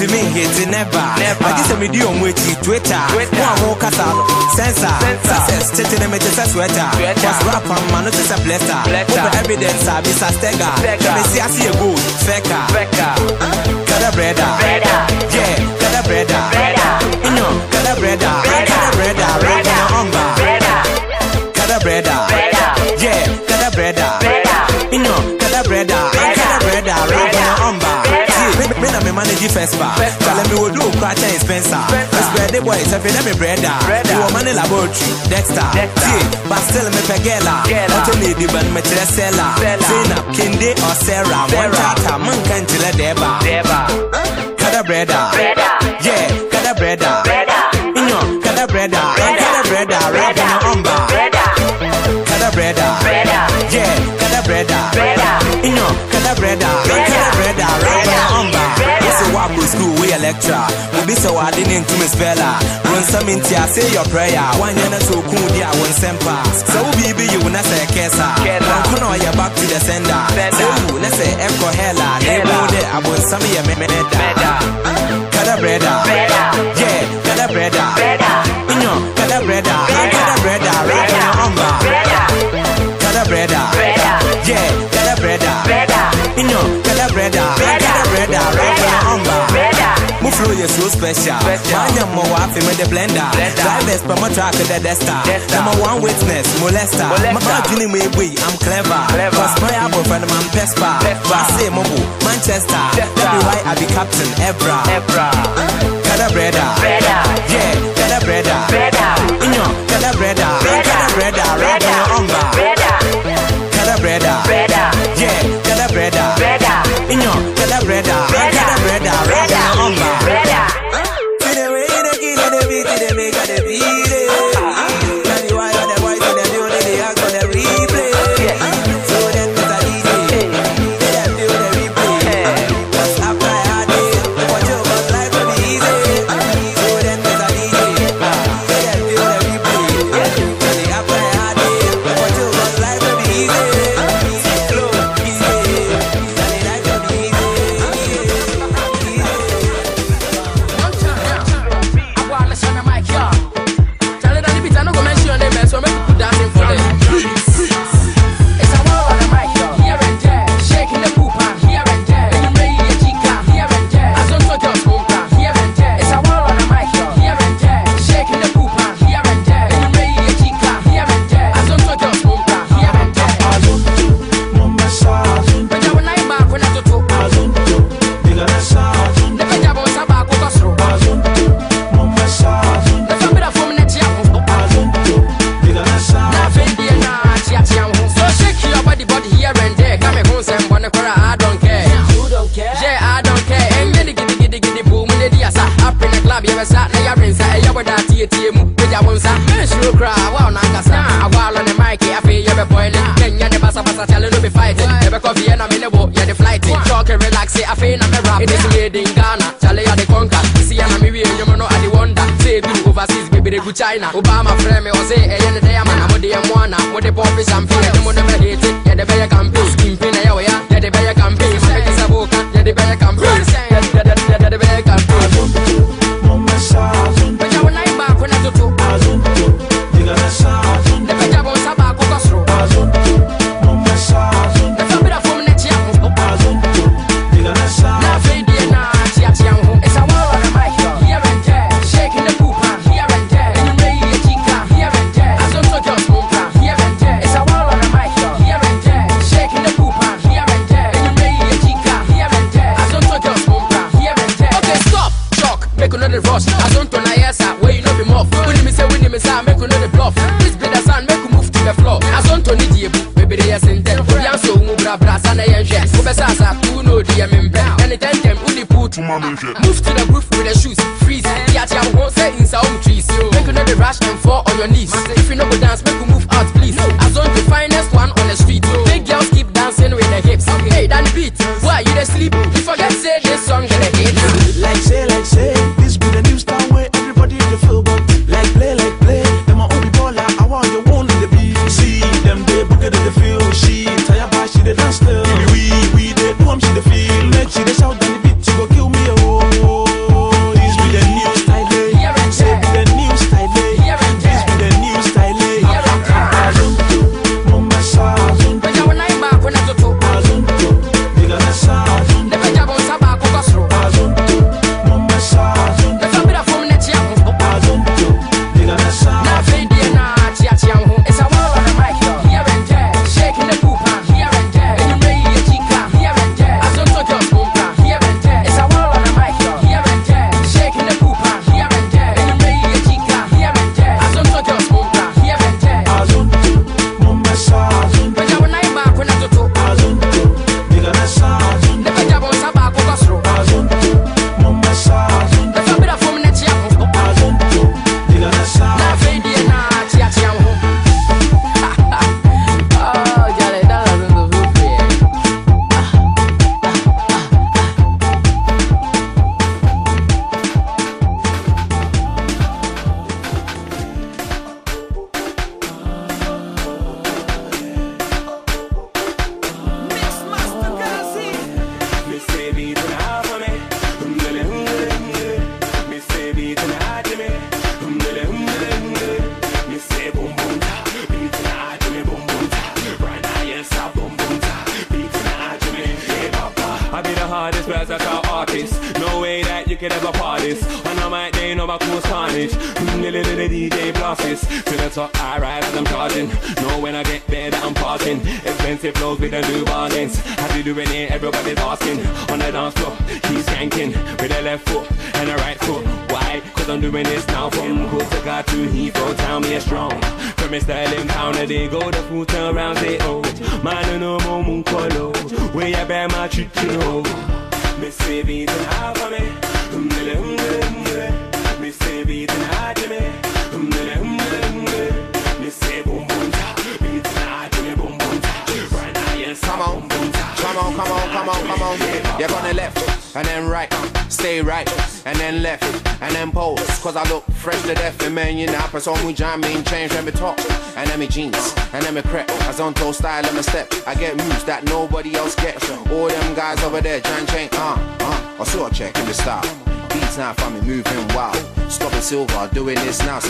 to me, it's never. never. I just made you on with Twitter. One more castle, sensor, success, chitting them into sweater. Just rap on man, it's a blesser. Open evidence, I be a stegger. Let me see, I see a good fecker. Me na me first bar. Tell me what do crash and Spencer. Let's spread the boys. If you me breda. You want money laboratory. Dexter. See, but still me pegela. What you need, but me tell seller. Zena, Kinde or Sarah. One tata, man can't tell a deba. Kada breda. Yeah, kada breda. Inyo, kada breda. Kada breda. Rap on umba. Kada breda. Yeah, kada breda. Inyo, kada breda. Kada breda. Rap on umba. With school? We a lecture. We be so I didn't to me speller. Run some in tia, say your prayer. One yana so cool, dia one semper. So baby, you na say kesa. Kuno ya back to the sender. So na say echo hella. Nebo de abon some ya me me da. Kada breda. Yeah, kada breda. Inyo, kada breda. Kada breda. Rap on umba. Kada breda. Yeah, kada breda. Inyo, kada breda. Kada breda. Rap on umba. Mo flow is so special. Manya mo wafi me the blender. Drivers pa mo track the desta. Number one witness, molester. My juni me way, I'm clever. My abo friend man pespa. Base mobo, Manchester. That be why I be captain Ebra. Kada breda. Yeah, kada breda. Inyo, kada breda. Kada breda. Rap on umba. Kada breda. Yeah, kada breda. Inyo, kada breda. Kada breda. Rap Obama friend put,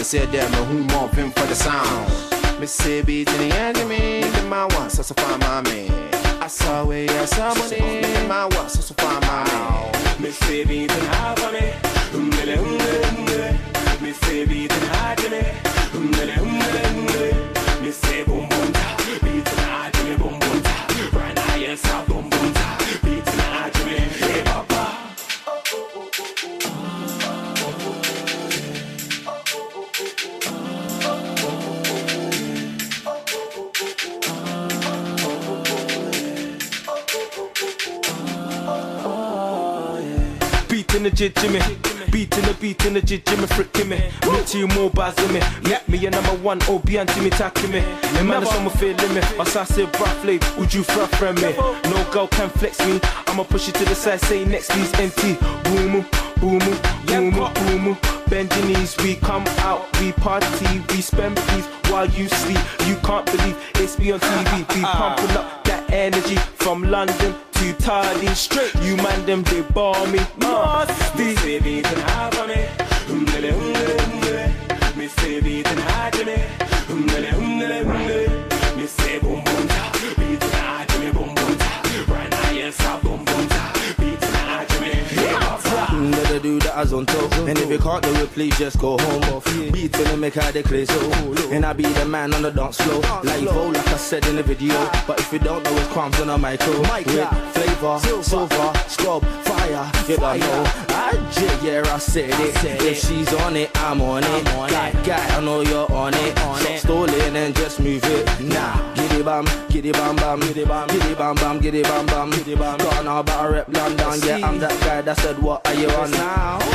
So say them, who more for the sound. Mississippi to the end in the jit, Jimmy. Beat in the beat in the jit, Jimmy. Fricking me. Me to you more bars than me. Yeah, me a number one. OB and Jimmy tackling me. The man is someone feeling me. I say roughly. Would you front friend me? No girl can flex me. I'ma push you to the side. Say next, please empty. Boom, boom, boom, boom. Bend your knees, we come out, we party, we spend peace while you sleep. You can't believe it's me on TV. We ah. pumping up energy from London to Tardy. Straight, you man them they bar me. Miss Baby, then hide for me. Umdele, umdele, umdele. Miss Baby, then hide me. Umdele, umdele, umdele. Miss Say, boom, boom, ta. Beat then hide me, boom, boom, ta. Right now, yes, I her do that as on top. And if you can't do it, please just go home. Beat till they make her the crazy. And I be the man on the dance floor. Like Vo, oh, like I said in the video. But if you don't know, it's crumbs on a micro. With flavor, silver, scrub, fire. You don't know. Ah, I jig, yeah, I said it. If she's on it, I'm on it. Guy, guy, I know you're on it. Stop stalling and just move it. Nah, giddy bam, giddy bam bam, giddy bam, giddy bam bam, giddy bam bam, giddy bam. Gone out, but I rep London. Yeah, I'm that guy that said, What are you on now?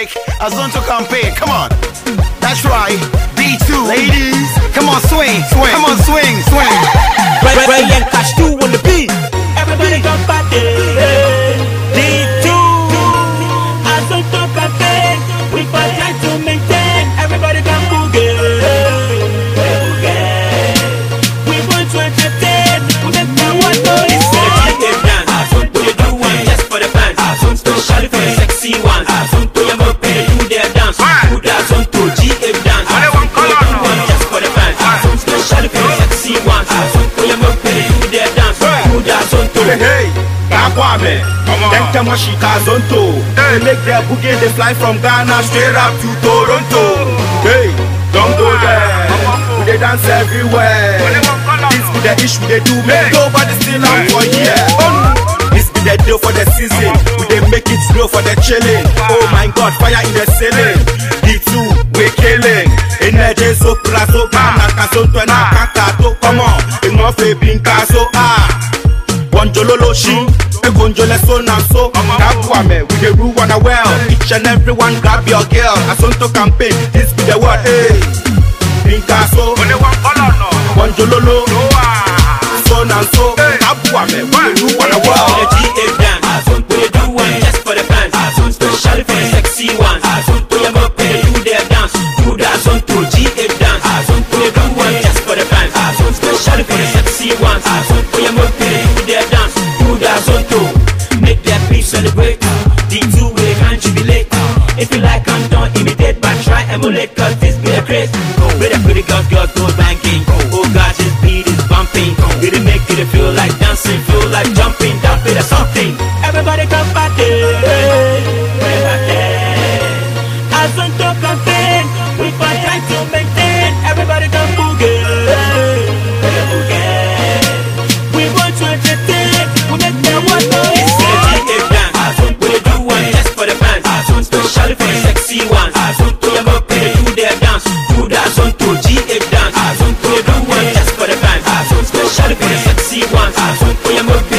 GH Music, Azonto campaign. Come on. That's right. D2. Ladies, come on, swing. Swing. Come on, swing. Swing. Ray, Ray and Cash 2 on the beat. Everybody come party. D2. As on top campaign. We fight try to maintain. Everybody come boogie. Boogie. We want to entertain. We make no one noise. What you do one just for the fans? Especially for the sexy ones. Put them up them Tamashika Zonto. They make their boogie, they fly from Ghana straight up to Toronto. Hey, don't go there. We they dance everywhere. This be the issue they do, make nobody still out for here. This be the deal for the season. We they make it slow for the chilling. Oh my God, fire in the ceiling. D2, we killing. Energy so plus so calm, like a Bonjololoshi, Egonjole so na so. Kakwame, we dey rule one well. Each and every one grab your girl. Azonto campaign, this be the word. Eh. Hey, Pinkaso, Bonjololo, so na so. Kakwame, we dey rule one well. The GA dance, Azonto dey do one just for the fans. Azonto special for the sexy ones. Azonto dem up dey do their dance. Do the Azonto GA dance. Azonto dey do one just for the fans. Azonto special for the sexy ones. Azonto dem up Azonto. Make that beat celebrate. The two way can't you be late. If you like, don't imitate, but try emulate, cause this be a craze. With a pretty girl, girl go banking. Oh God, this beat is bumping. Did it make it feel like dancing, feel like jumping, dump it or something. Everybody come gotta feel sexy once. When you